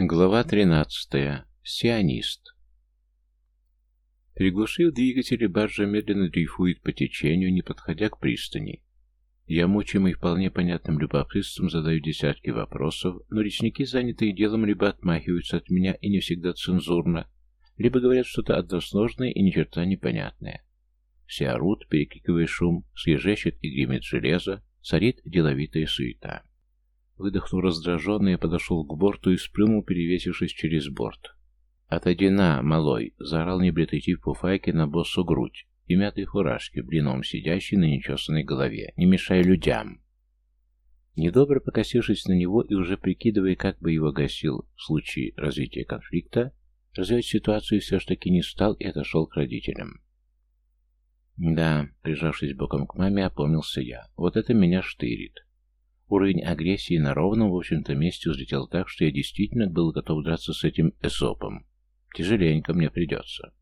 Глава 13. Сионист. Приглушив двигатели, баржа медленно дрейфует по течению, не подходя к пристани. Я, мучимый вполне понятным любопытством, задаю десятки вопросов, но речники, занятые делом, либо отмахиваются от меня и не всегда цензурно, либо говорят что-то односложное и ни черта непонятное. Все орут, перекрикивая шум, скрежещет и гремит железо, царит деловитая суета. Выдохнув раздраженно, я подошел к борту и сплюнул, перевесившись через борт. «Отойди на, малой!» — заорал небритый тип фуфайки на боссу грудь и мятой фуражке, блином сидящей на нечесанной голове. «Не мешай людям!» Недобро покосившись на него и уже прикидывая, как бы его гасил в случае развития конфликта, развивать ситуацию все ж таки не стал и отошел к родителям. «Да», — прижавшись боком к маме, опомнился я, — «вот это меня штырит». Уровень агрессии на ровном, в общем-то, месте взлетел так, что я действительно был готов драться с этим эсопом. Тяжеленько мне придется.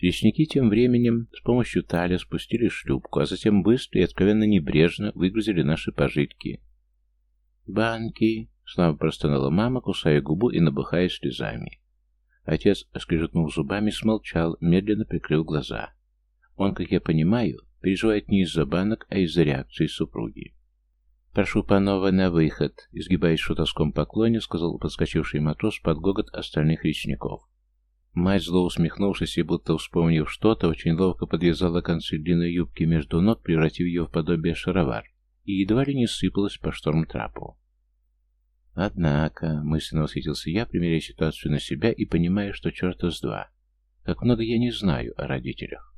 Лесники тем временем с помощью таля спустили шлюпку, а затем быстро и откровенно небрежно выгрузили наши пожитки. «Банки!» — слабо простонала мама, кусая губу и набухая слезами. Отец, скрежетнув зубами, смолчал, медленно прикрыл глаза. Он, как я понимаю, переживает не из-за банок, а из-за реакции супруги. «Прошу панова на выход», — изгибаясь в шутовском поклоне, сказал подскочивший матрос под гогот остальных речников. Мать, зло усмехнувшись и будто вспомнив что-то, очень ловко подвязала концы длинной юбки между ног, превратив ее в подобие шаровар, и едва ли не сыпалась по шторм-трапу. Однако, мысленно восхитился я, примеряя ситуацию на себя и понимая, что черта с два. Как много я не знаю о родителях.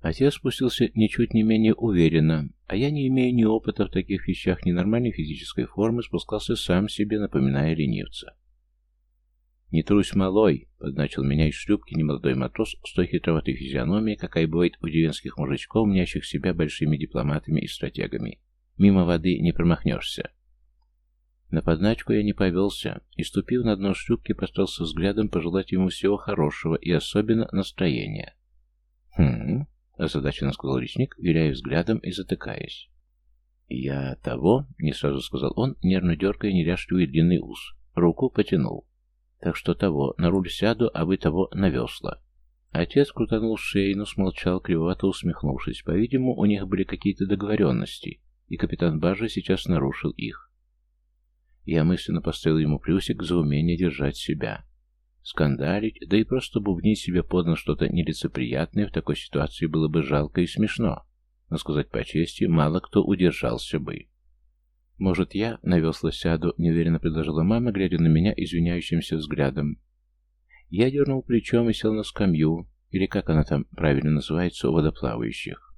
Отец спустился ничуть не менее уверенно, а я, не имея ни опыта в таких вещах, ни нормальной физической формы, спускался сам себе, напоминая ленивца. «Не трусь, малой!» — подначил меня из шлюпки немолодой матрос с той хитроватой физиономией, какая бывает у деревенских мужичков, мнящих себя большими дипломатами и стратегами. «Мимо воды не промахнешься!» На подначку я не повелся и, ступив на дно шлюпки, постарался взглядом пожелать ему всего хорошего и особенно настроения. «Хм...» озадаченно сказал речник, виляя взглядом и затыкаясь. «Я того?» — не сразу сказал он, нервно дергая неряшливый длинный ус. Руку потянул. «Так что того, на руль сяду, а вы того на весла». Отец крутанул шею, но смолчал, кривовато усмехнувшись. По-видимому, у них были какие-то договоренности, и капитан Бажа сейчас нарушил их. Я мысленно поставил ему плюсик за умение держать себя. Скандалить, да и просто бубнить себе под нос что-то нелицеприятное в такой ситуации было бы жалко и смешно. Но сказать по чести, мало кто удержался бы. «Может, я на сяду?» — неуверенно предложила мама, глядя на меня извиняющимся взглядом. Я дернул плечом и сел на скамью, или как она там правильно называется, у водоплавающих.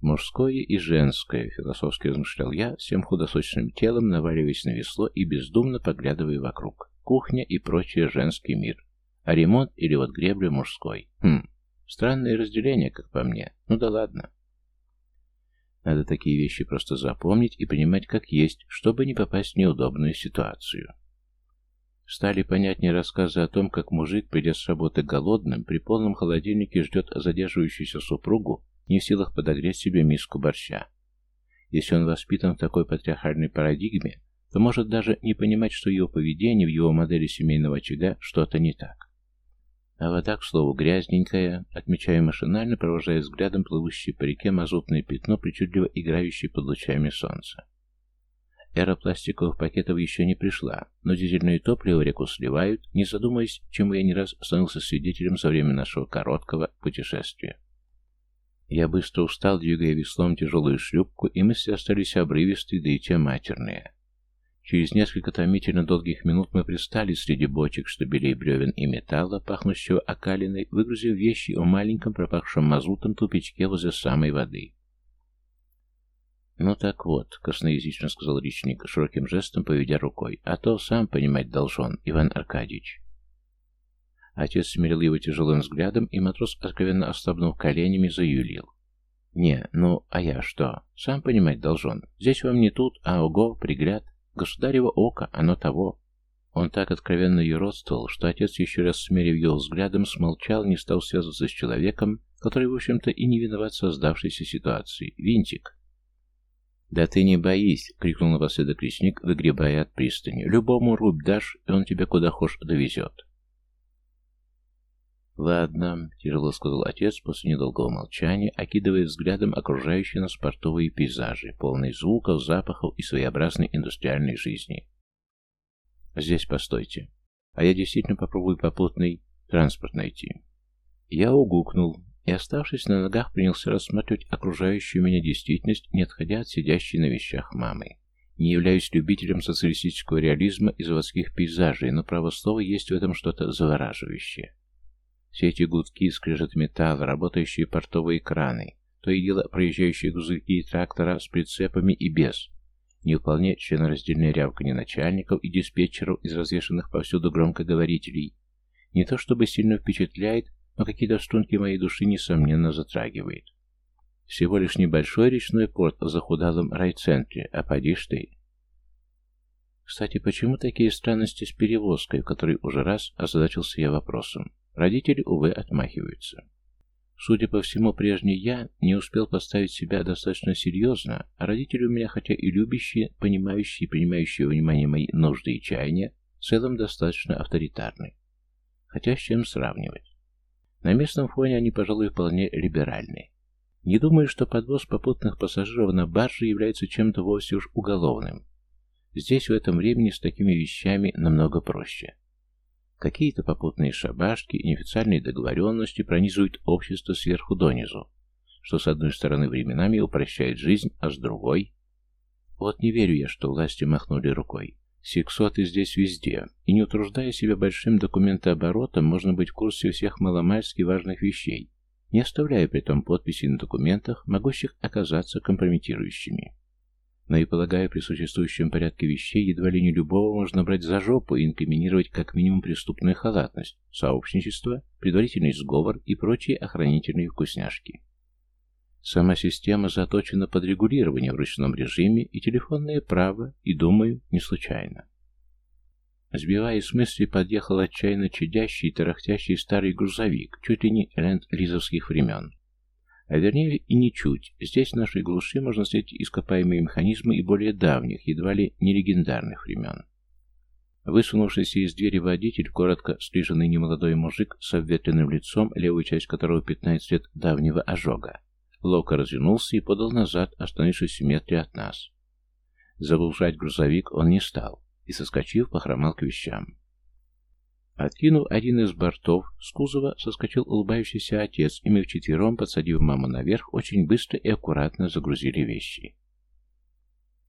Мужское и женское, философски размышлял я, всем худосочным телом наваливаясь на весло и бездумно поглядывая вокруг кухня и прочее женский мир. А ремонт или вот гребля мужской. Хм, странное разделение, как по мне. Ну да ладно. Надо такие вещи просто запомнить и принимать как есть, чтобы не попасть в неудобную ситуацию. Стали понятнее рассказы о том, как мужик, придя с работы голодным, при полном холодильнике ждет задерживающуюся супругу, не в силах подогреть себе миску борща. Если он воспитан в такой патриархальной парадигме, то может даже не понимать, что его поведение в его модели семейного очага что-то не так. А вода, к слову, грязненькая, отмечая машинально, провожая взглядом плывущее по реке мазутное пятно, причудливо играющее под лучами солнца. Эра пластиковых пакетов еще не пришла, но дизельное топливо реку сливают, не задумываясь, чему я не раз становился свидетелем за время нашего короткого путешествия. Я быстро устал, двигая веслом тяжелую шлюпку, и мысли остались обрывистые, да и те матерные. Через несколько томительно долгих минут мы пристали среди бочек, штабелей бревен и металла, пахнущего окалиной, выгрузив вещи о маленьком пропахшем мазутом тупичке возле самой воды. «Ну так вот», — косноязычно сказал речник, широким жестом поведя рукой, «а то сам понимать должен, Иван Аркадьевич». Отец смирил его тяжелым взглядом, и матрос, откровенно ослабнув коленями, заюлил. «Не, ну, а я что? Сам понимать должен. Здесь вам не тут, а ого, пригляд. Государево око, оно того. Он так откровенно юродствовал, что отец, еще раз смерив его взглядом, смолчал, не стал связываться с человеком, который, в общем-то, и не виноват в создавшейся ситуации. Винтик. «Да ты не боись!» — крикнул напоследок лесник, выгребая от пристани. «Любому рубь дашь, и он тебя куда хошь довезет». «Ладно», — тяжело сказал отец после недолгого молчания, окидывая взглядом окружающие нас портовые пейзажи, полные звуков, запахов и своеобразной индустриальной жизни. «Здесь постойте, а я действительно попробую попутный транспорт найти». Я угукнул и, оставшись на ногах, принялся рассматривать окружающую меня действительность, не отходя от сидящей на вещах мамы. Не являюсь любителем социалистического реализма и заводских пейзажей, но право слова есть в этом что-то завораживающее. Все эти гудки, скрежет металла, работающие портовые краны, то и дело проезжающие грузовики и трактора с прицепами и без, не вполне членораздельное рявканье начальников и диспетчеров из развешанных повсюду громкоговорителей, не то чтобы сильно впечатляет, но какие-то струнки моей души, несомненно, затрагивает. Всего лишь небольшой речной порт в захудалом райцентре, а поди ты. Кстати, почему такие странности с перевозкой, в которой уже раз озадачился я вопросом? Родители, увы, отмахиваются. Судя по всему, прежний я не успел поставить себя достаточно серьезно, а родители у меня, хотя и любящие, понимающие и принимающие внимание мои нужды и чаяния, в целом достаточно авторитарны. Хотя с чем сравнивать? На местном фоне они, пожалуй, вполне либеральны. Не думаю, что подвоз попутных пассажиров на барже является чем-то вовсе уж уголовным. Здесь в этом времени с такими вещами намного проще. Какие-то попутные шабашки и неофициальные договоренности пронизывают общество сверху донизу, что с одной стороны временами упрощает жизнь, а с другой... Вот не верю я, что власти махнули рукой. Сексоты здесь везде, и не утруждая себя большим документооборотом, можно быть в курсе всех маломальски важных вещей, не оставляя при этом подписи на документах, могущих оказаться компрометирующими. Но и полагаю, при существующем порядке вещей едва ли не любого можно брать за жопу и инкриминировать как минимум преступную халатность, сообщничество, предварительный сговор и прочие охранительные вкусняшки. Сама система заточена под регулирование в ручном режиме и телефонное право, и, думаю, не случайно. Сбивая с мысли, подъехал отчаянно чадящий и тарахтящий старый грузовик, чуть ли не ленд-лизовских времен. А вернее и не чуть. Здесь в нашей глуши можно встретить ископаемые механизмы и более давних, едва ли не легендарных времен. Высунувшийся из двери водитель, коротко стриженный немолодой мужик с обветренным лицом, левую часть которого пятнает след давнего ожога, ловко развернулся и подал назад, остановившись в метре от нас. Заглушать грузовик он не стал и, соскочив, похромал к вещам. Откинув один из бортов, с кузова соскочил улыбающийся отец, и мы вчетвером, подсадив маму наверх, очень быстро и аккуратно загрузили вещи.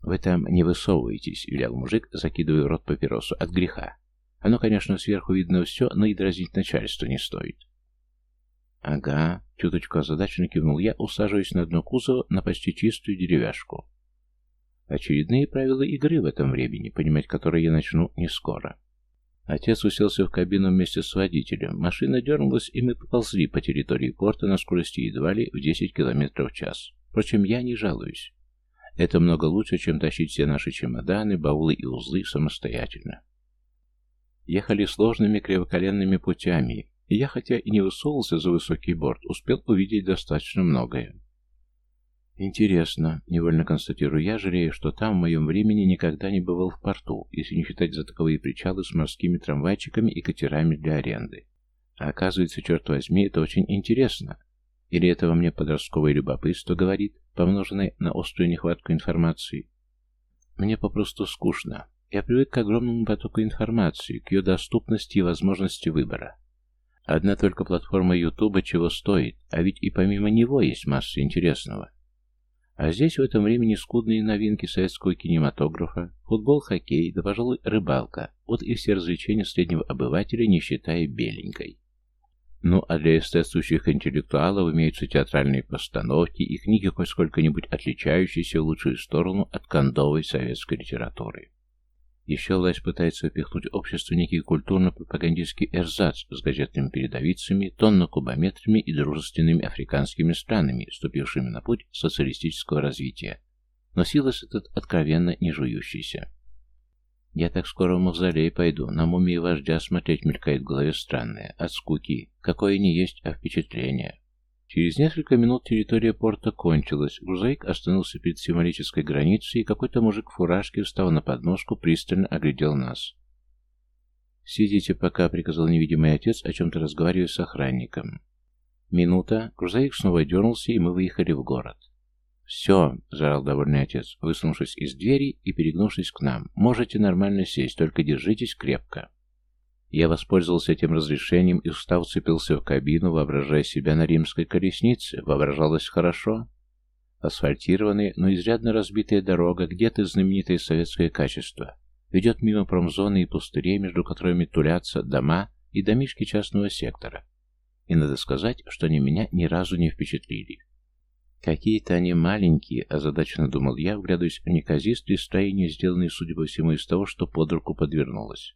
«Вы там не высовываетесь», — велел мужик, закидывая рот папиросу, — «от греха. Оно, конечно, сверху видно все, но и дразнить начальство не стоит». «Ага», — чуточку озадаченно кивнул я, усаживаясь на дно кузова на почти чистую деревяшку. Очередные правила игры в этом времени, понимать которые я начну не скоро. Отец уселся в кабину вместе с водителем. Машина дернулась, и мы поползли по территории порта на скорости едва ли в 10 км в час. Впрочем, я не жалуюсь. Это много лучше, чем тащить все наши чемоданы, баулы и узлы самостоятельно. Ехали сложными кривоколенными путями, и я, хотя и не высовывался за высокий борт, успел увидеть достаточно многое. Интересно, невольно констатирую я, жалею, что там в моем времени никогда не бывал в порту, если не считать за таковые причалы с морскими трамвайчиками и катерами для аренды. А оказывается, черт возьми, это очень интересно. Или это во мне подростковое любопытство говорит, помноженное на острую нехватку информации? Мне попросту скучно. Я привык к огромному потоку информации, к ее доступности и возможности выбора. Одна только платформа Ютуба чего стоит, а ведь и помимо него есть масса интересного. А здесь в этом времени скудные новинки советского кинематографа, футбол, хоккей, да, пожалуй, рыбалка. Вот и все развлечения среднего обывателя, не считая беленькой. Ну, а для эстетствующих интеллектуалов имеются театральные постановки и книги, хоть сколько-нибудь отличающиеся в лучшую сторону от кондовой советской литературы. Еще власть пытается впихнуть обществу некий культурно-пропагандистский эрзац с газетными передовицами, тонно-кубометрами и дружественными африканскими странами, ступившими на путь социалистического развития. Но силос этот откровенно не жующийся. Я так скоро в мавзолей пойду, на мумии вождя смотреть мелькает в голове странное, от скуки, какое не есть, а впечатление. Через несколько минут территория порта кончилась, грузовик остановился перед символической границей, и какой-то мужик в фуражке, встал на подножку, пристально оглядел нас. «Сидите пока», — приказал невидимый отец, о чем-то разговаривая с охранником. Минута, грузовик снова дернулся, и мы выехали в город. «Все», — заорал довольный отец, высунувшись из двери и перегнувшись к нам. «Можете нормально сесть, только держитесь крепко». Я воспользовался этим разрешением и устав цепился в кабину, воображая себя на римской колеснице. Воображалось хорошо. Асфальтированная, но изрядно разбитая дорога, где-то знаменитое советское качество. Ведет мимо промзоны и пустырей, между которыми тулятся дома и домишки частного сектора. И надо сказать, что они меня ни разу не впечатлили. Какие-то они маленькие, озадаченно думал я, вглядываясь в неказистые строения, сделанные, судя по всему, из того, что под руку подвернулось.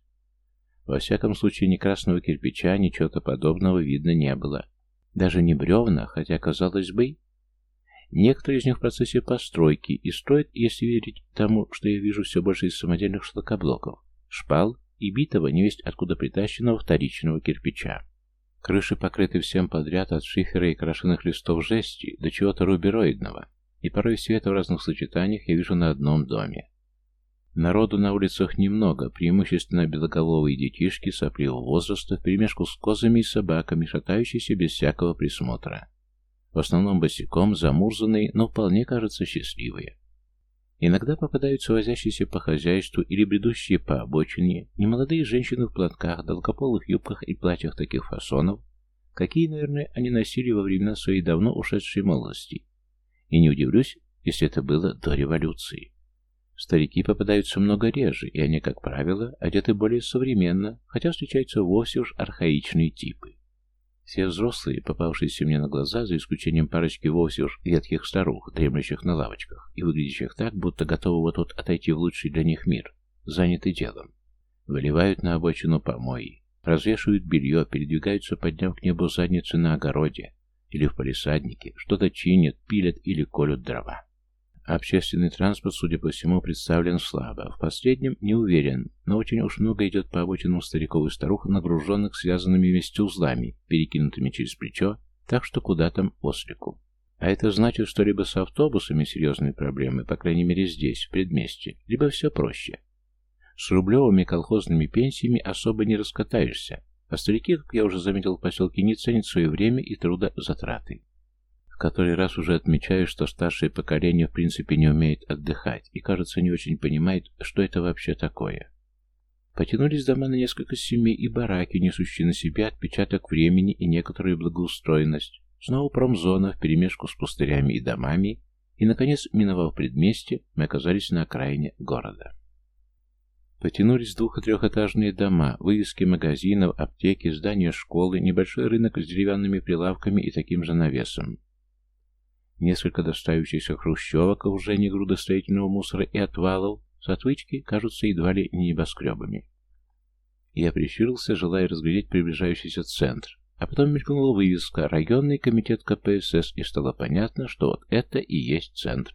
Во всяком случае, ни красного кирпича, ни чего-то подобного видно не было. Даже не бревна, хотя, казалось бы, некоторые из них в процессе постройки и строят, если верить тому, что я вижу все больше из самодельных шлакоблоков, шпал и битого, невесть откуда притащенного вторичного кирпича. Крыши покрыты всем подряд от шифера и крашеных листов жести до чего-то рубероидного, и порой все в разных сочетаниях я вижу на одном доме. Народу на улицах немного, преимущественно белоголовые детишки сопливого возраста вперемешку с козами и собаками, шатающиеся без всякого присмотра. В основном босиком, замурзанные, но вполне, кажется, счастливые. Иногда попадаются возящиеся по хозяйству или бредущие по обочине немолодые женщины в платках, долгополых юбках и платьях таких фасонов, какие, наверное, они носили во времена своей давно ушедшей молодости. И не удивлюсь, если это было до революции. Старики попадаются много реже, и они, как правило, одеты более современно, хотя встречаются вовсе уж архаичные типы. Все взрослые, попавшиеся мне на глаза, за исключением парочки вовсе уж редких старух, дремлющих на лавочках и выглядящих так, будто готовы вот-вот отойти в лучший для них мир, заняты делом. Выливают на обочину помои, развешивают белье, передвигаются, подняв к небу задницы на огороде или в палисаднике, что-то чинят, пилят или колют дрова. Общественный транспорт, судя по всему, представлен слабо. В последнем не уверен, но очень уж много идет по обочинам стариков и старух, нагруженных связанными вместе узлами, перекинутыми через плечо, так что куда там ослику. А это значит, что либо с автобусами серьезные проблемы, по крайней мере здесь, в предместе, либо все проще. С рублевыми колхозными пенсиями особо не раскатаешься, а старики, как я уже заметил в поселке, не ценят свое время и трудозатраты который раз уже отмечаю, что старшее поколение в принципе не умеет отдыхать и, кажется, не очень понимает, что это вообще такое. Потянулись дома на несколько семей и бараки, несущие на себе отпечаток времени и некоторую благоустроенность. Снова промзона вперемешку с пустырями и домами, и, наконец, миновав предместье, мы оказались на окраине города. Потянулись двух- и трехэтажные дома, вывески магазинов, аптеки, здания школы, небольшой рынок с деревянными прилавками и таким же навесом. Несколько достающихся хрущевок, окружение груда строительного мусора и отвалов с отвычки кажутся едва ли не небоскребами. Я прищурился, желая разглядеть приближающийся центр, а потом мелькнула вывеска «Районный комитет КПСС» и стало понятно, что вот это и есть центр.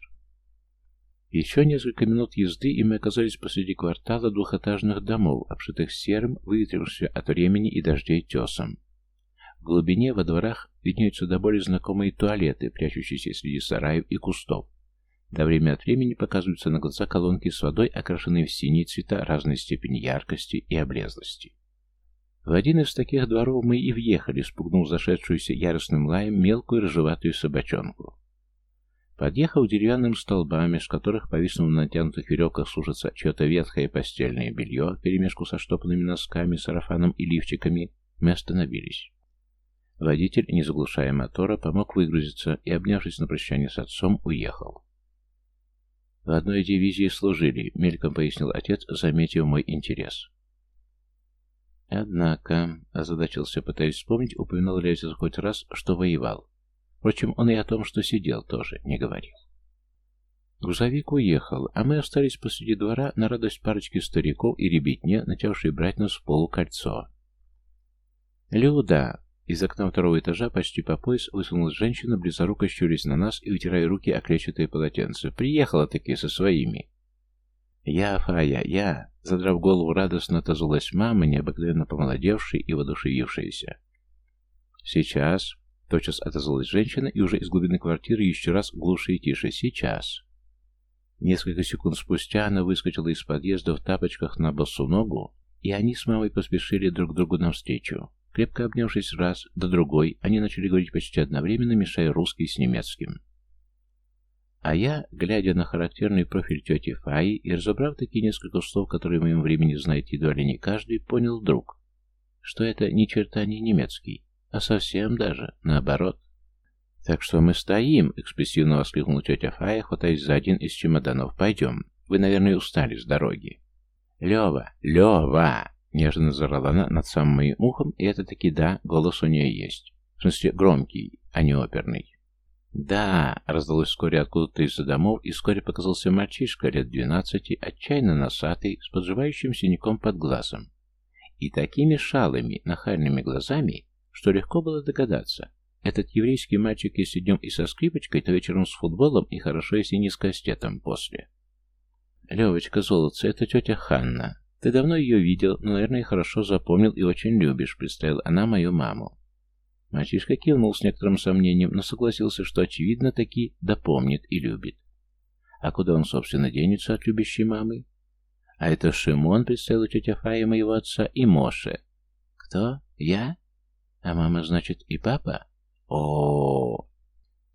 Еще несколько минут езды, и мы оказались посреди квартала двухэтажных домов, обшитых серым, выветрившимся от времени и дождей тесом. Глубине во дворах виднеются до боли знакомые туалеты, прячущиеся среди сараев и кустов. До время от времени показываются на глаза колонки с водой, окрашенные в синие цвета разной степени яркости и облезлости. В один из таких дворов мы и въехали, спугнув зашедшуюся яростным лаем мелкую рыжеватую собачонку. Подъехав деревянным столбам, с которых, повиснув на натянутых веревках, служится чье-то ветхое постельное белье, перемешку со штопанными носками, сарафаном и лифчиками, мы остановились. Водитель, не заглушая мотора, помог выгрузиться и, обнявшись на прощание с отцом, уехал. «В одной дивизии служили», — мельком пояснил отец, заметив мой интерес. Однако, озадачился, пытаясь вспомнить, упоминал ли отец хоть раз, что воевал. Впрочем, он и о том, что сидел, тоже не говорил. Грузовик уехал, а мы остались посреди двора на радость парочки стариков и ребятне, начавшей брать нас в полукольцо. «Люда!» Из окна второго этажа почти по пояс высунулась женщина, близоруко щурясь на нас и вытирая руки о клетчатое полотенце. Приехала-таки со своими. «Я, Фая, я!» Задрав голову, радостно отозвалась мама, необыкновенно помолодевшая и воодушевившаяся. «Сейчас!» Тотчас отозвалась женщина, и уже из глубины квартиры еще раз глуше и тише. «Сейчас». Несколько секунд спустя она выскочила из подъезда в тапочках на босу ногу, и они с мамой поспешили друг другу навстречу. Крепко обнявшись раз, до другой, они начали говорить почти одновременно, мешая русский с немецким. А я, глядя на характерный профиль тети Фаи и разобрав такие несколько слов, которые в моем времени знает едва ли не каждый, понял вдруг, что это ни черта не немецкий, а совсем даже наоборот. «Так что мы стоим», — экспрессивно воскликнула тетя Фая, хватаясь за один из чемоданов. «Пойдем. Вы, наверное, устали с дороги». «Лева! Лева!» Нежно зарала она над самым моим ухом, и это таки да, голос у нее есть. В смысле, громкий, а не оперный. «Да!» — раздалось вскоре откуда-то из-за домов, и вскоре показался мальчишка лет двенадцати, отчаянно носатый, с подживающим синяком под глазом. И такими шалыми, нахальными глазами, что легко было догадаться. Этот еврейский мальчик, если днем и со скрипочкой, то вечером с футболом, и хорошо, если не с кастетом после. «Левочка, золотце, это тетя Ханна. «Ты давно ее видел, но, наверное, хорошо запомнил и очень любишь», — представила она мою маму. Мальчишка кивнул с некоторым сомнением, но согласился, что, очевидно, таки допомнит и любит. А куда он, собственно, денется от любящей мамы? А это Шимон, представила тетя Фая моего отца, и Моше. Кто? Я? А мама, значит, и папа? О, -о, -о,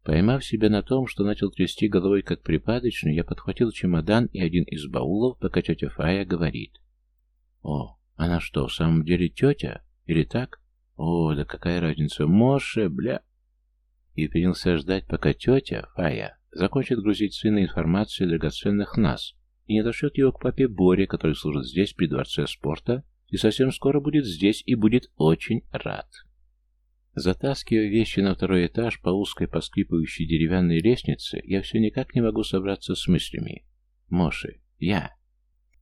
Поймав себя на том, что начал трясти головой как припадочный, я подхватил чемодан и один из баулов, пока тетя Фая говорит. О, она что, в самом деле тетя? Или так? О, да какая разница? Моше, бля... И принялся ждать, пока тетя, Фая, закончит грузить сына информацией драгоценных нас и не дошлет его к папе Боре, который служит здесь, при дворце спорта, и совсем скоро будет здесь и будет очень рад. Затаскивая вещи на второй этаж по узкой поскрипывающей деревянной лестнице, я все никак не могу собраться с мыслями. Моши, я,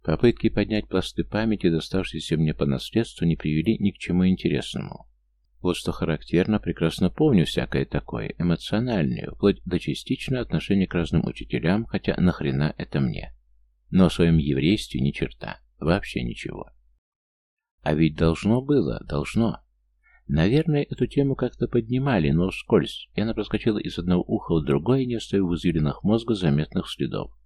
Попытки поднять пласты памяти, доставшиеся мне по наследству, не привели ни к чему интересному. Вот что характерно, прекрасно помню всякое такое, эмоциональное, вплоть до частичного отношения к разным учителям, хотя нахрена это мне. Но о своем еврействе ни черта, вообще ничего. А ведь должно было, должно. Наверное, эту тему как-то поднимали, но вскользь, и она проскочила из одного уха в другое, не оставив в извилинах мозга заметных следов.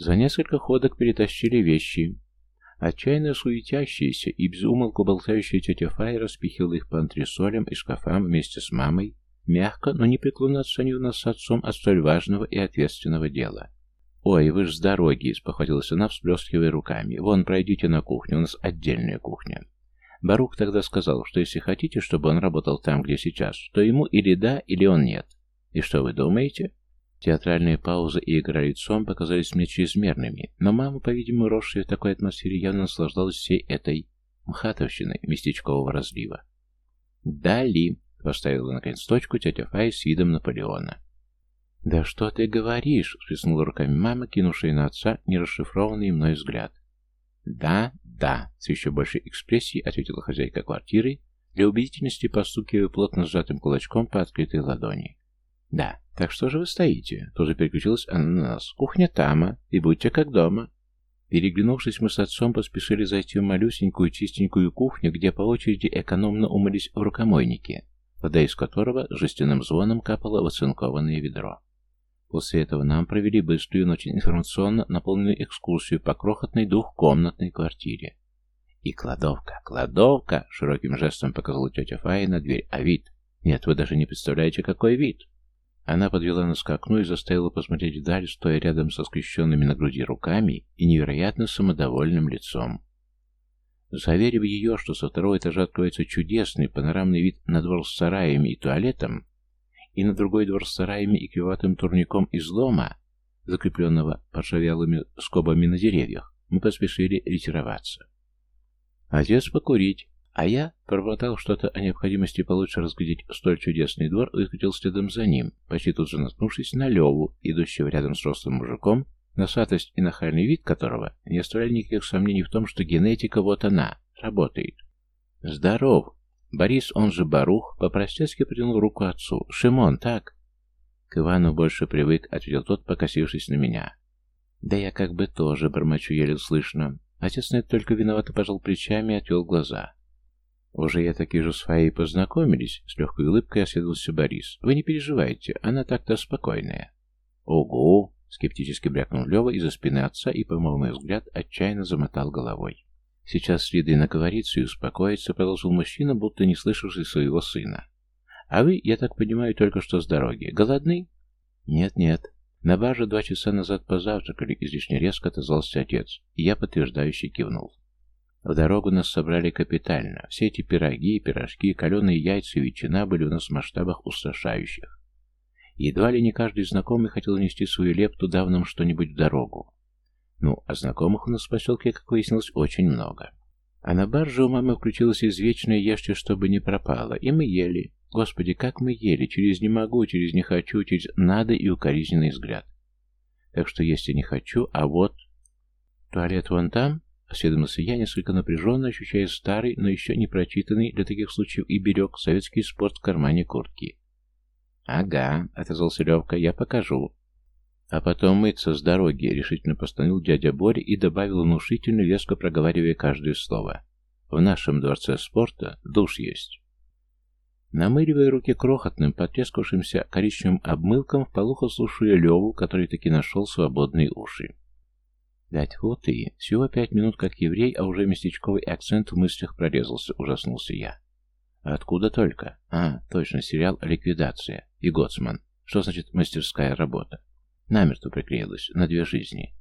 За несколько ходок перетащили вещи. Отчаянно суетящаяся и безумолку болтающая тетя Фая распихивала их по антресолям и шкафам вместе с мамой, мягко, но непреклонно отстранив нас с отцом от столь важного и ответственного дела. «Ой, вы ж с дороги!» — спохватилась она, всплескивая руками. «Вон, пройдите на кухню, у нас отдельная кухня». Барух тогда сказал, что если хотите, чтобы он работал там, где сейчас, то ему или да, или он нет. И что вы думаете? Театральная пауза и игра лицом показались мне чрезмерными, но мама, по-видимому, росшая в такой атмосфере, явно наслаждалась всей этой мхатовщиной местечкового разлива. «Дали!» — поставила наконец точку тетя Фай с видом Наполеона. «Да что ты говоришь?» — всплеснула руками мама, кинувшая на отца нерасшифрованный мной взгляд. «Да, да», — с еще большей экспрессией ответила хозяйка квартиры, для убедительности постукивая плотно сжатым кулачком по открытой ладони. «Да, так что же вы стоите?» Тоже переключилась она на нас. «Кухня тама, и будьте как дома». Переглянувшись, мы с отцом поспешили зайти в малюсенькую чистенькую кухню, где по очереди экономно умылись в рукомойнике, вода из которого жестяным звоном капала в оцинкованное ведро. После этого нам провели быструю, но очень информационно наполненную экскурсию по крохотной двухкомнатной квартире. И кладовка, кладовка, широким жестом показала тетя Фая на дверь. А вид? Нет, вы даже не представляете, какой вид. Она подвела нас к окну и заставила посмотреть вдаль, стоя рядом со скрещенными на груди руками и невероятно самодовольным лицом. Заверив ее, что со второго этажа откроется чудесный панорамный вид на двор с сараями и туалетом, и на другой двор с сараями и криватым турником из лома, закрепленного поржавелыми скобами на деревьях, мы поспешили ретироваться. Отец покурить, а я, пробормотал что-то о необходимости получше разглядеть столь чудесный двор, выскочил следом за ним, почти тут же наткнувшись на Леву, идущего рядом с рослым мужиком, носатость и нахальный вид которого не оставляли никаких сомнений в том, что генетика вот она, работает. «Здоров!» Борис, он же Барух, по-простецки протянул руку отцу. «Шимон, так?» К Ивану больше привык, ответил тот, покосившись на меня. «Да я как бы тоже, бормочу еле слышно». Отец на это только виновато пожал плечами и отвел глаза. Уже я так вижу с Фаей познакомились, с легкой улыбкой осведомился Борис. Вы не переживайте, она так-то спокойная. Ого! Скептически брякнул Лева из-за спины отца и, по моему взгляд, отчаянно замотал головой. Сейчас следы наговорится и успокоится, продолжил мужчина, будто не слышавший своего сына. А вы, я так понимаю, только что с дороги. Голодны? Нет-нет. На барже два часа назад позавтракали, излишне резко отозвался отец, я подтверждающе кивнул. В дорогу нас собрали капитально. Все эти пироги, пирожки, каленые яйца и ветчина были у нас в масштабах устрашающих. Едва ли не каждый знакомый хотел нести свою лепту, дав нам что-нибудь в дорогу. Ну, а знакомых у нас в поселке, как выяснилось, очень много. А на барже у мамы включилась извечная «Ешьте, чтобы не пропало», и мы ели. Господи, как мы ели, через «не могу», через «не хочу», через «надо» и укоризненный взгляд. Так что если не хочу, а вот... Туалет вон там? Осведомился я, несколько напряженно, ощущая старый, но еще не прочитанный для таких случаев и берег советский спорт в кармане куртки. «Ага», — отозвался Левка, — «я покажу». «А потом мыться с дороги», — решительно постановил дядя Боря и добавил внушительно, веско проговаривая каждое слово. «В нашем дворце спорта душ есть». Намыливая руки крохотным, потрескавшимся коричневым обмылком, в полухо слушая Леву, который таки нашел свободные уши. «Дать вот и Всего пять минут как еврей, а уже местечковый акцент в мыслях прорезался, ужаснулся я. Откуда только? А, точно, сериал «Ликвидация» и «Гоцман». Что значит «мастерская работа»? Намертво приклеилась, на две жизни.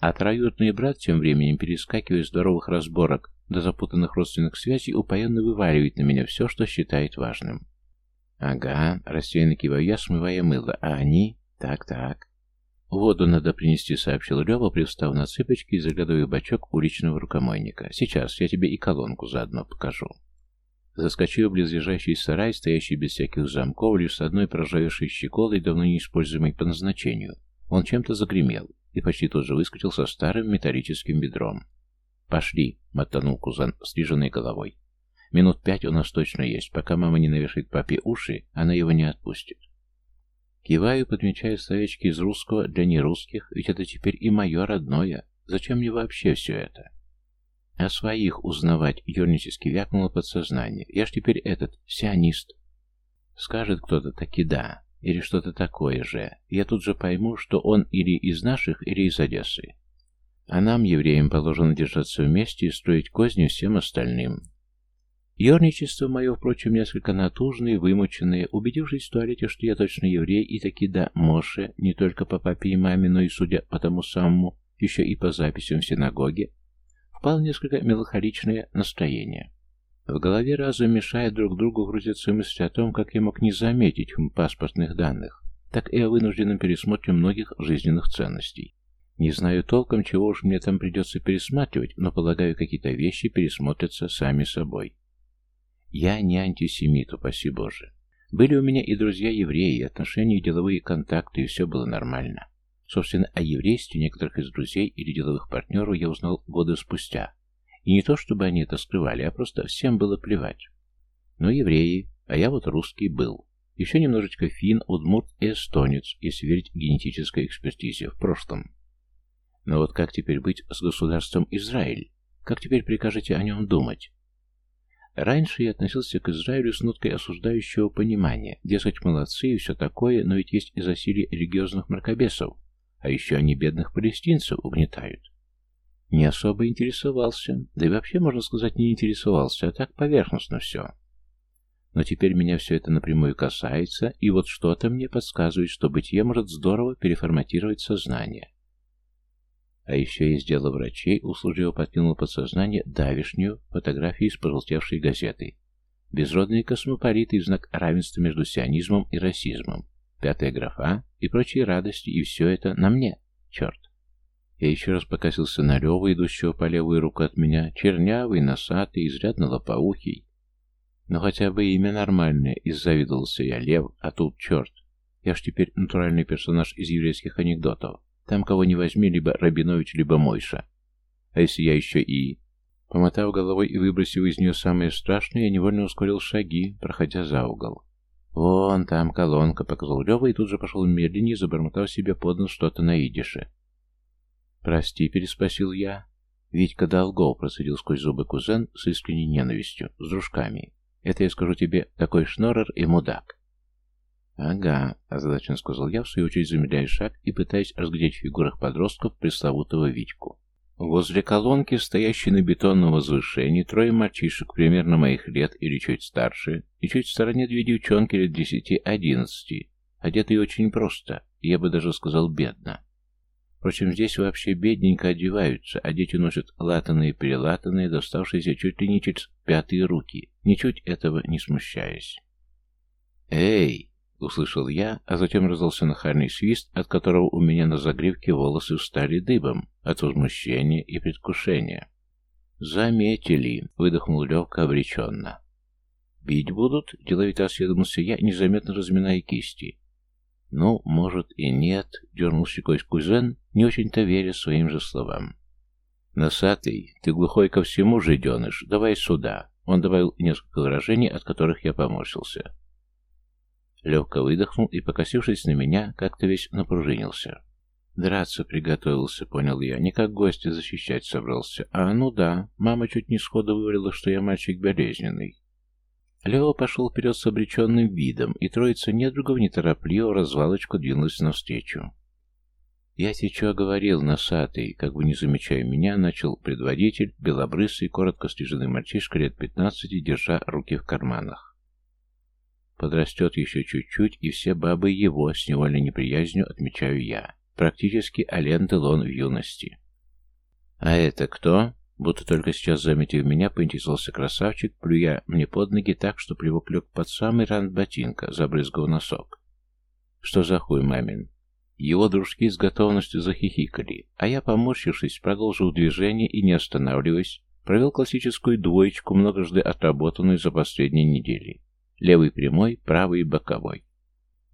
А троюродный брат, тем временем, перескакивая здоровых разборок до запутанных родственных связей, упоенно вываливает на меня все, что считает важным. «Ага», — рассеянно киваю я, смывая мыло, а они... Так-так. «Воду надо принести», — сообщил Лева, привстав на цыпочки и заглядывая в бачок уличного рукомойника. «Сейчас я тебе и колонку заодно покажу». Заскочил в близлежащий сарай, стоящий без всяких замков, лишь с одной проржавевшей щеколой, давно неиспользуемой по назначению. Он чем-то загремел и почти тут же выскочил со старым металлическим бедром. «Пошли», — мотанул Кузан стриженной головой. «Минут пять у нас точно есть. Пока мама не навешает папе уши, она его не отпустит». Киваю, подмечая словечки из русского для нерусских, ведь это теперь и мое родное. Зачем мне вообще все это? О своих узнавать, ернически вякнуло подсознание. Я ж теперь этот, сионист. Скажет кто-то таки да, или что-то такое же. Я тут же пойму, что он или из наших, или из Одессы. А нам, евреям, положено держаться вместе и строить козни всем остальным. Ёрничество мое, впрочем, несколько натужное вымученное, убедившись в туалете, что я точно еврей, и таки да, Моше, не только по папе и маме, но и, судя по тому самому, еще и по записям в синагоге, впал несколько меланхоличное настроение. В голове разум мешает друг другу грузиться мысли о том, как я мог не заметить паспортных данных, так и о вынужденном пересмотре многих жизненных ценностей. Не знаю толком, чего уж мне там придется пересматривать, но, полагаю, какие-то вещи пересмотрятся сами собой. Я не антисемит, упаси Боже. Были у меня и друзья-евреи, и отношения, и деловые контакты, и все было нормально. Собственно, о еврействе некоторых из друзей или деловых партнеров я узнал годы спустя. И не то, чтобы они это скрывали, а просто всем было плевать. Но евреи, а я вот русский был. Еще немножечко фин, удмурт и эстонец, если верить генетической экспертизе в прошлом. Но вот как теперь быть с государством Израиль? Как теперь прикажете о нем думать? Раньше я относился к Израилю с ноткой осуждающего понимания. Дескать, молодцы и все такое, но ведь есть и засилие религиозных мракобесов. А еще они бедных палестинцев угнетают. Не особо интересовался, да и вообще, можно сказать, не интересовался, а так поверхностно все. Но теперь меня все это напрямую касается, и вот что-то мне подсказывает, что бытие может здорово переформатировать сознание. А еще из дела врачей услужливо подкинул подсознание давишнюю фотографию из пожелтевшей газеты. Безродные космополиты в знак равенства между сионизмом и расизмом. Пятая графа и прочие радости, и все это на мне. Черт. Я еще раз покосился на Леву, идущего по левую руку от меня, чернявый, носатый, изрядно лопоухий. Но хотя бы имя нормальное, иззавидовался я, Лев, а тут черт. Я ж теперь натуральный персонаж из еврейских анекдотов. Там кого не возьми, либо Рабинович, либо Мойша. А если я еще и... Помотав головой и выбросив из нее самое страшное, я невольно ускорил шаги, проходя за угол. «Вон там колонка», — показал Лева и тут же пошел медленнее, забормотав себе под нос что-то на идише. «Прости», — переспросил я. Витька Долгов процедил сквозь зубы кузен с искренней ненавистью, с дружками. Это, я скажу тебе, такой шнорер и мудак. «Ага», — озадаченно сказал я, в свою очередь замедляя шаг и пытаясь разглядеть в фигурах подростков пресловутого Витьку. Возле колонки, стоящей на бетонном возвышении, трое мальчишек примерно моих лет или чуть старше, и чуть в стороне две девчонки лет десяти-одиннадцати, одетые очень просто, я бы даже сказал бедно. Впрочем, здесь вообще бедненько одеваются, а дети носят латаные-перелатанные, доставшиеся чуть ли не через пятые руки, ничуть этого не смущаясь. «Эй!» — услышал я, а затем раздался нахальный свист, от которого у меня на загривке волосы встали дыбом от возмущения и предвкушения. «Заметили!» — выдохнул Левка обреченно. «Бить будут?» — деловито осведомился я, незаметно разминая кисти. «Ну, может и нет», — дернул щекой кузен, не очень-то веря своим же словам. «Носатый, ты глухой ко всему, жиденыш, давай сюда», — он добавил несколько выражений, от которых я поморщился. Левка выдохнул и, покосившись на меня, как-то весь напружинился. «Драться приготовился», — понял я, — «не как гостя защищать собрался. А, ну да, мама чуть не сходу вывалила, что я мальчик болезненный. Лео пошел вперед с обреченным видом, и троица недругов неторопливо развалочку двинулась навстречу. «Я тебе говорил, носатый?» Как бы не замечая меня, начал предводитель, белобрысый, коротко стриженный мальчишка лет пятнадцати, держа руки в карманах. Подрастет еще чуть-чуть, и все бабы его с невольной неприязнью отмечаю я. Практически Ален Делон в юности. «А это кто?» Будто только сейчас заметив меня, поинтересовался красавчик, плюя мне под ноги так, что плевок лег под самый рант ботинка, забрызгав носок. Что за хуй, мамин? Его дружки с готовностью захихикали, а я, поморщившись, продолжил движение и, не останавливаясь, провел классическую двоечку, многожды отработанную за последние недели. Левый прямой, правый боковой.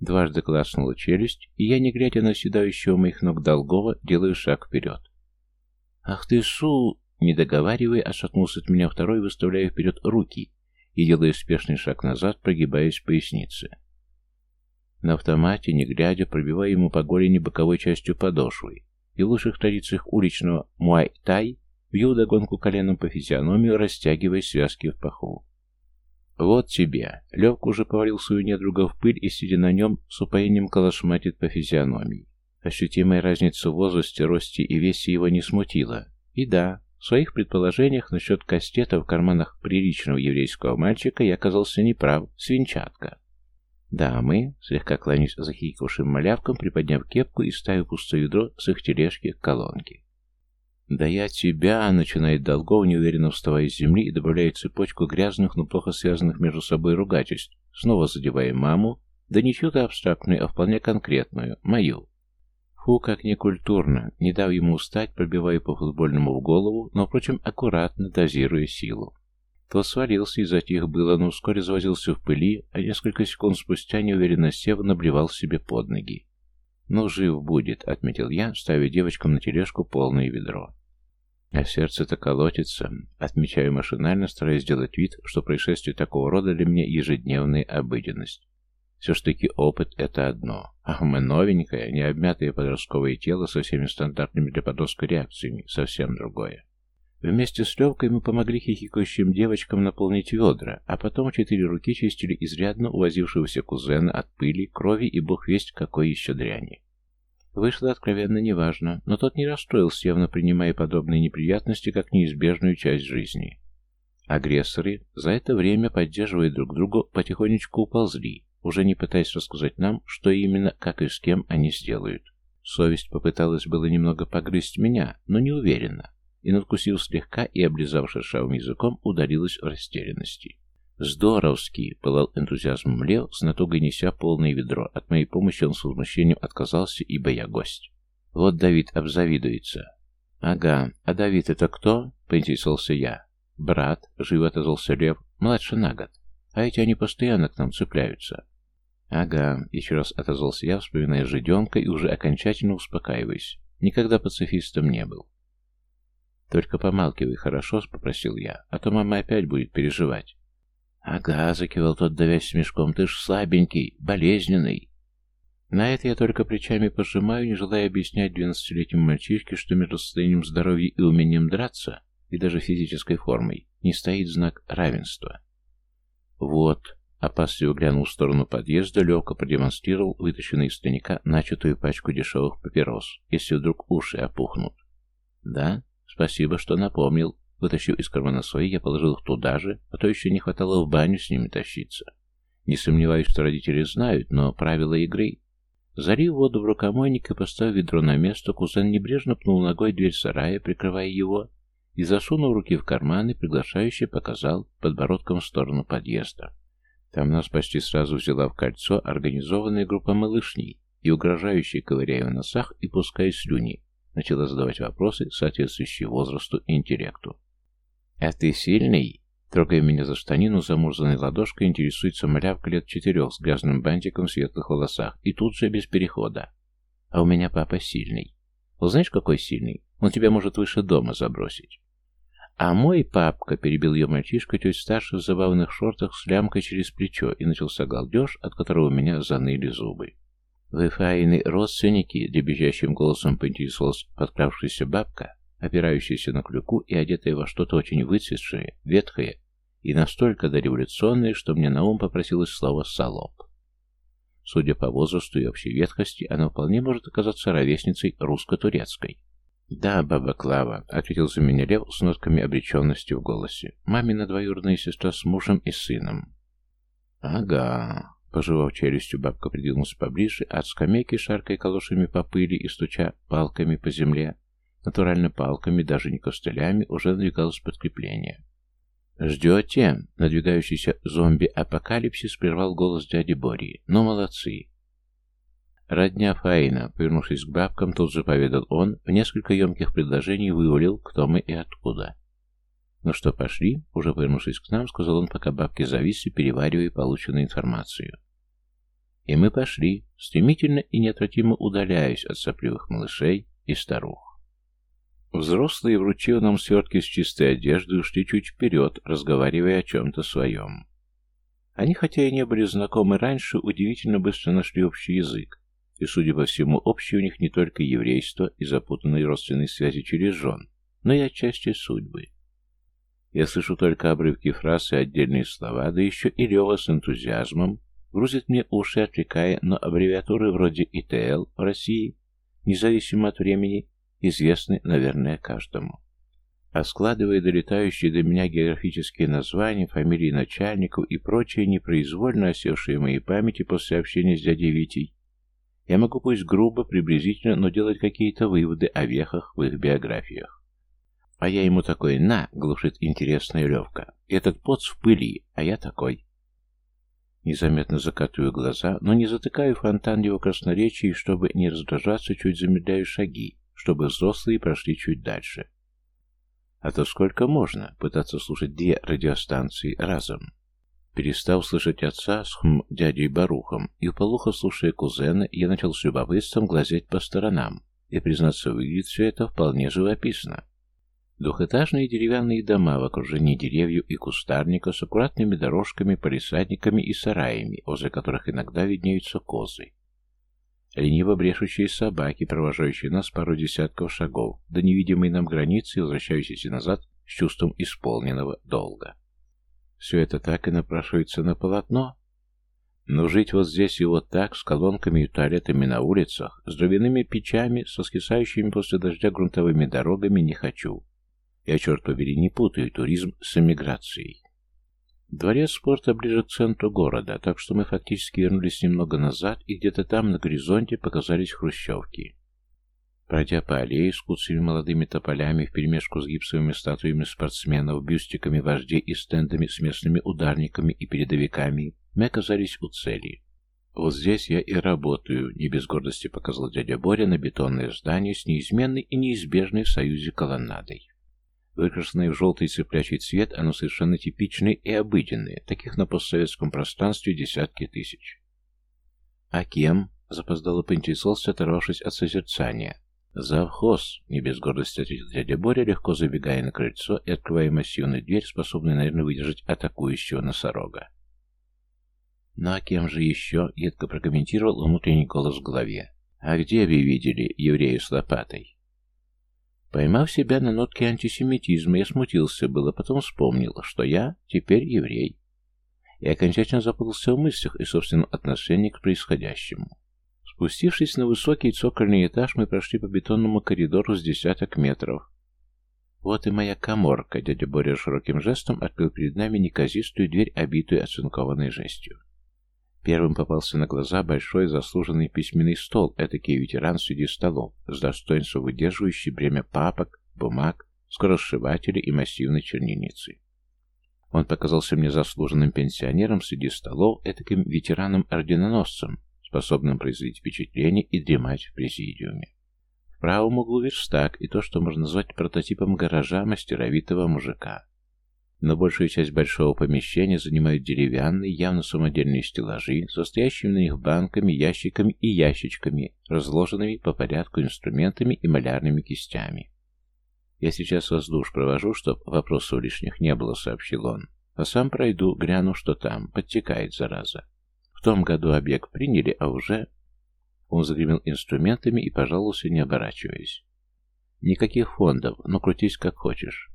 Дважды класснула челюсть, и я, не глядя на седающего моих ног Долгова, делаю шаг вперед. «Ах ты, шу!» Не договаривая, отшатнулся от меня второй, выставляя вперед руки и делая спешный шаг назад, прогибаясь в пояснице. На автомате, не глядя, пробивая ему по голени боковой частью подошвы, и в лучших традициях уличного муай-тай бью догонку коленом по физиономию, растягивая связки в паху. «Вот тебе!» Левка уже повалил свою недруга в пыль и, сидя на нем, с упоением калашматит по физиономии. Ощутимая разница в возрасте, росте и весе его не смутила. И да, в своих предположениях насчет кастета в карманах приличного еврейского мальчика я оказался неправ, свинчатка. Да, мы, слегка кланясь захихикавшим малявкам, приподняв кепку и ставя пустое ведро с их тележки к колонке. «Да я тебя!» — начинает Долгов, неуверенно вставая с земли и добавляет цепочку грязных, но плохо связанных между собой ругательств, снова задевая маму, да не чью-то абстрактную, а вполне конкретную, мою. Фу, как некультурно, не дав ему устать, пробиваю по футбольному в голову, но, впрочем, аккуратно дозируя силу. Тот свалился и затих было, но вскоре завозился в пыли, а несколько секунд спустя, неуверенно сев, наблевал себе под ноги. «Ну, жив будет», — отметил я, ставя девочкам на тележку полное ведро. А сердце-то колотится. Отмечаю машинально, стараясь сделать вид, что происшествие такого рода для меня ежедневная обыденность. Все ж таки опыт — это одно. А мы новенькое, не обмятое подростковое тело со всеми стандартными для подростка реакциями — совсем другое. Вместе с Левкой мы помогли хихикающим девочкам наполнить ведра, а потом четыре руки чистили изрядно увозившегося кузена от пыли, крови и бог весть какой еще дряни. Вышло откровенно неважно, но тот не расстроился, явно принимая подобные неприятности как неизбежную часть жизни. Агрессоры, за это время, поддерживая друг друга, потихонечку уползли, уже не пытаясь рассказать нам, что именно, как и с кем они сделают. Совесть попыталась было немного погрызть меня, но не уверенно, и, надкусив слегка и облизав шершавым языком, ударилась в растерянности. «Здоровски!» — пылал энтузиазмом Лев, с натугой неся полное ведро. От моей помощи он с возмущением отказался, ибо я гость. «Вот Давид обзавидуется». «Ага, а Давид это кто?» — поинтересовался я. «Брат», — живо отозвался Лев, — «младше на год. А эти они постоянно к нам цепляются. Ага, еще раз отозвался я, вспоминая жиденка и уже окончательно успокаиваясь. Никогда пацифистом не был. Только помалкивай, хорошо, попросил я, а то мама опять будет переживать. Ага, закивал тот, давясь смешком, ты ж слабенький, болезненный. На это я только плечами пожимаю, не желая объяснять двенадцатилетнему мальчишке, что между состоянием здоровья и умением драться, и даже физической формой, не стоит знак равенства. Вот, опасливо глянул в сторону подъезда, легко продемонстрировал вытащенный из тайника начатую пачку дешевых папирос, если вдруг уши опухнут. Да, спасибо, что напомнил. Вытащив из кармана свои, я положил их туда же, а то еще не хватало в баню с ними тащиться. Не сомневаюсь, что родители знают, но правила игры Залив воду в рукомойник и поставив ведро на место, кузен небрежно пнул ногой дверь сарая, прикрывая его, и, засунув руки в карманы, приглашающе показал подбородком в сторону подъезда. Там нас почти сразу взяла в кольцо организованная группа малышней, и, угрожающие ковыряя в носах и пуская слюни, начала задавать вопросы, соответствующие возрасту и интеллекту. «А ты сильный?» Трогая меня за штанину, замурзанной ладошкой, интересуется малявка лет четырех с грязным бантиком в светлых волосах, и тут же без перехода. А у меня папа сильный. Знаешь, какой сильный? Он тебя может выше дома забросить. А мой папка, перебил ее мальчишка, чуть старше в забавных шортах с лямкой через плечо, и начался галдеж, от которого у меня заныли зубы. «Вы, Фаины, родственники?» — дребезжащим голосом поинтересовалась подкравшаяся бабка, опирающаяся на клюку и одетая во что-то очень выцветшее, ветхое и настолько дореволюционное, что мне на ум попросилось слово «салоп». Судя по возрасту и общей ветхости, она вполне может оказаться ровесницей русско-турецкой. «Да, баба Клава», — ответил за меня Лев с нотками обреченности в голосе. «Мамина двоюродная сестра с мужем и сыном». «Ага», — пожевав челюстью, бабка придвинулась поближе, от скамейки, шаркая калошами по пыли и стуча палками по земле, натурально палками, даже не костылями, уже надвигалось подкрепление. «Ждете?» — надвигающийся зомби-апокалипсис прервал голос дяди Бори. «Ну, молодцы!» «Родня Фаина», повернувшись к бабкам, тут же поведал он, в несколько емких предложений вывалил, кто мы и откуда. «Ну что, пошли?» — уже повернувшись к нам, сказал он, пока бабки зависли, переваривая полученную информацию. И мы пошли, стремительно и неотвратимо удаляясь от сопливых малышей и старух. Взрослые, вручив нам свертки с чистой одеждой, ушли чуть вперед, разговаривая о чем-то своем. Они, хотя и не были знакомы раньше, удивительно быстро нашли общий язык, и, судя по всему, общее у них не только еврейство и запутанные родственные связи через жен, но и отчасти судьбы. Я слышу только обрывки фраз и отдельные слова, да еще и Лева с энтузиазмом грузит мне уши, отвлекая, но аббревиатуры вроде ИТЛ в России, независимо от времени, известны, наверное, каждому. А складывая долетающие до меня географические названия, фамилии начальников и прочее, непроизвольно осевшие моей памяти после общения с дядей Витей, я могу пусть грубо, приблизительно, но делать какие-то выводы о вехах в их биографиях. А я ему такой «на!» — глушит интересная Левка. Этот поц в пыли, а я такой. Незаметно закатываю глаза, но не затыкаю фонтан его красноречия, и чтобы не раздражаться, чуть замедляю шаги, чтобы взрослые прошли чуть дальше. А то сколько можно пытаться слушать две радиостанции разом? Перестав слышать отца с хм дядей Барухом и полухо слушая кузена, я начал с любопытством глазеть по сторонам, и, признаться, выглядит все это вполне живописно. Двухэтажные деревянные дома в окружении деревьев и кустарника с аккуратными дорожками, полисадниками и сараями, возле которых иногда виднеются козы. Лениво брешущие собаки, провожающие нас пару десятков шагов до невидимой нам границы возвращающиеся назад с чувством исполненного долга. Все это так и напрашивается на полотно. Но жить вот здесь и вот так, с колонками и туалетами на улицах, с дровяными печами, со скисающими после дождя грунтовыми дорогами не хочу. Я, черт побери, не путаю туризм с эмиграцией. Дворец спорта ближе к центру города, так что мы фактически вернулись немного назад, и где-то там на горизонте показались хрущевки. Пройдя по аллее с куцами молодыми тополями вперемешку с гипсовыми статуями спортсменов, бюстиками вождей и стендами с местными ударниками и передовиками, мы оказались у цели. Вот здесь я и работаю, не без гордости показал дядя Боря на бетонное здание с неизменной и неизбежной в союзе колоннадой. Выкрашенное в желтый цыплячий цвет, оно совершенно типичное и обыденное, таких на постсоветском пространстве десятки тысяч. «А кем?» — запоздало поинтересовался, оторвавшись от созерцания. «Завхоз», — не без гордости ответил дядя Боря, легко забегая на крыльцо и открывая массивную дверь, способную, наверное, выдержать атакующего носорога. «Ну а кем же еще?» — едко прокомментировал внутренний голос в голове. «А где вы видели еврея с лопатой?» Поймав себя на нотке антисемитизма, я смутился было, потом вспомнил, что я теперь еврей. И окончательно запутался в мыслях и собственном отношении к происходящему. Спустившись на высокий цокольный этаж, мы прошли по бетонному коридору с десяток метров. Вот и моя коморка, дядя Боря широким жестом открыл перед нами неказистую дверь, обитую оцинкованной жестью. Первым попался на глаза большой заслуженный письменный стол, этакий ветеран среди столов, с достоинством выдерживающий бремя папок, бумаг, скоросшивателя и массивной чернильницы. Он показался мне заслуженным пенсионером среди столов, этаким ветераном-орденоносцем, способным произвести впечатление и дремать в президиуме. В правом углу верстак и то, что можно назвать прототипом гаража мастеровитого мужика. Но большую часть большого помещения занимают деревянные, явно самодельные стеллажи, состоящими на них банками, ящиками и ящичками, разложенными по порядку инструментами и малярными кистями. «Я сейчас воздуш провожу, чтоб вопросов лишних не было», — сообщил он. «А сам пройду, гляну, что там. Подтекает, зараза. В том году объект приняли, а уже...» Он загремел инструментами и пожаловался, не оборачиваясь. «Никаких фондов, но крутись как хочешь.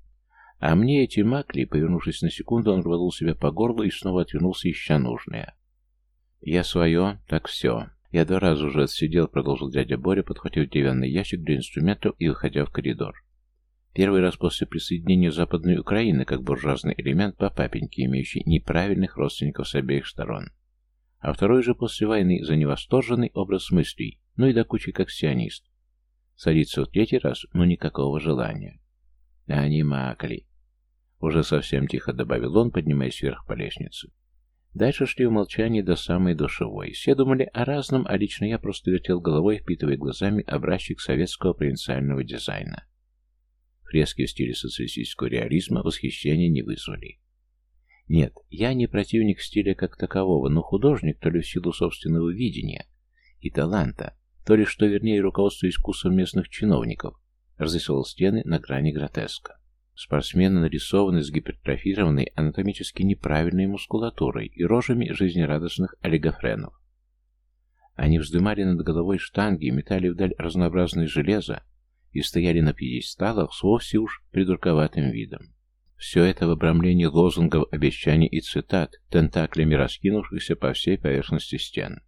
А мне эти макли, повернувшись на секунду, он рванул себя по горлу и снова отвернулся, ища нужное. «Я свое, так все. Я два раза уже отсидел», — продолжил дядя Боря, подхватив деревянный ящик для инструментов и выходя в коридор. Первый раз после присоединения Западной Украины как буржуазный элемент по папеньке, имеющий неправильных родственников с обеих сторон. А второй же после войны за невосторженный образ мыслей, ну и до кучи как сионист. Садиться в третий раз, но никакого желания. Они макали. Уже совсем тихо добавил он, поднимаясь вверх по лестнице. Дальше шли в молчании до самой душевой. Все думали о разном, а лично я просто вертел головой, впитывая глазами образчик советского провинциального дизайна. Фрески в стиле социалистического реализма восхищения не вызвали. Нет, я не противник стиля как такового, но художник, то ли в силу собственного видения и таланта, то ли, что вернее, руководство искусством местных чиновников, разрисовал стены на грани гротеска. Спортсмены нарисованы с гипертрофированной, анатомически неправильной мускулатурой и рожами жизнерадостных олигофренов. Они вздымали над головой штанги, метали вдаль разнообразное железо и стояли на пьедесталах с вовсе уж придурковатым видом. Все это в обрамлении лозунгов, обещаний и цитат, тентаклями раскинувшихся по всей поверхности стен.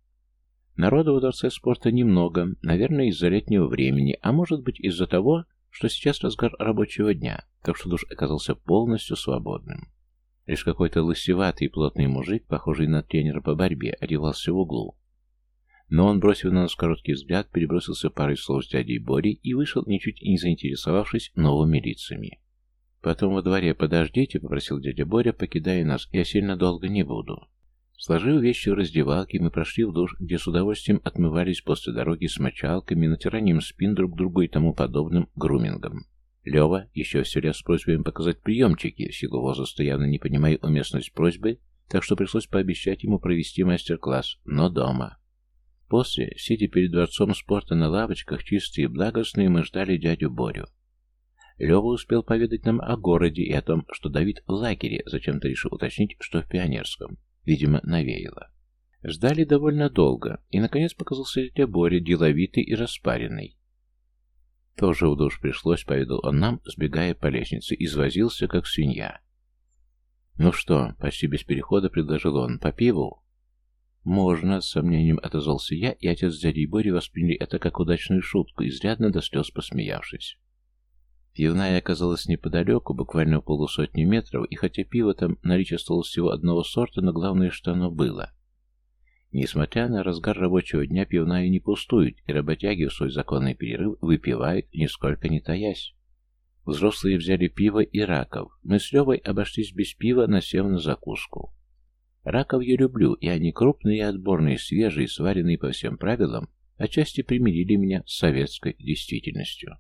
Народу в Дворце спорта немного, наверное, из-за летнего времени, а может быть из-за того, что сейчас разгар рабочего дня, так что душ оказался полностью свободным. Лишь какой-то лысеватый плотный мужик, похожий на тренера по борьбе, одевался в углу. Но он, бросив на нас короткий взгляд, перебросился парой слов с дядей Борей и вышел, ничуть не заинтересовавшись новыми лицами. «Потом во дворе подождите», — попросил дядя Боря, покидая нас, — «я сильно долго не буду». Сложив вещи в раздевалке, мы прошли в душ, где с удовольствием отмывались после дороги с мочалками, натиранием спин друг другу и тому подобным грумингом. Лева еще все лез с просьбой показать приемчики, в силу возраста явно не понимая уместность просьбы, так что пришлось пообещать ему провести мастер-класс, но дома. После, сидя перед дворцом спорта на лавочках, чистые и благостные, мы ждали дядю Борю. Лева успел поведать нам о городе и о том, что Давид в лагере, зачем-то решил уточнить, что в Пионерском. Видимо, навеяло. Ждали довольно долго, и, наконец, показался дядя Боря, деловитый и распаренный. Тоже в душ пришлось, поведал он нам, сбегая по лестнице, извозился, как свинья. «Ну что?» — почти без перехода предложил он. «По пиву?» «Можно», — с сомнением отозвался я, и отец с дядей Бори восприняли это как удачную шутку, изрядно до слез посмеявшись. Пивная оказалась неподалеку, буквально в полусотни метров, и хотя пиво там наличествовалось всего одного сорта, но главное, что оно было. Несмотря на разгар рабочего дня, пивная не пустует, и работяги в свой законный перерыв выпивают, нисколько не таясь. Взрослые взяли пиво и раков. Мы с Левой обошлись без пива, насев на закуску. Раков я люблю, и они крупные отборные, свежие, сваренные по всем правилам, отчасти примирили меня с советской действительностью.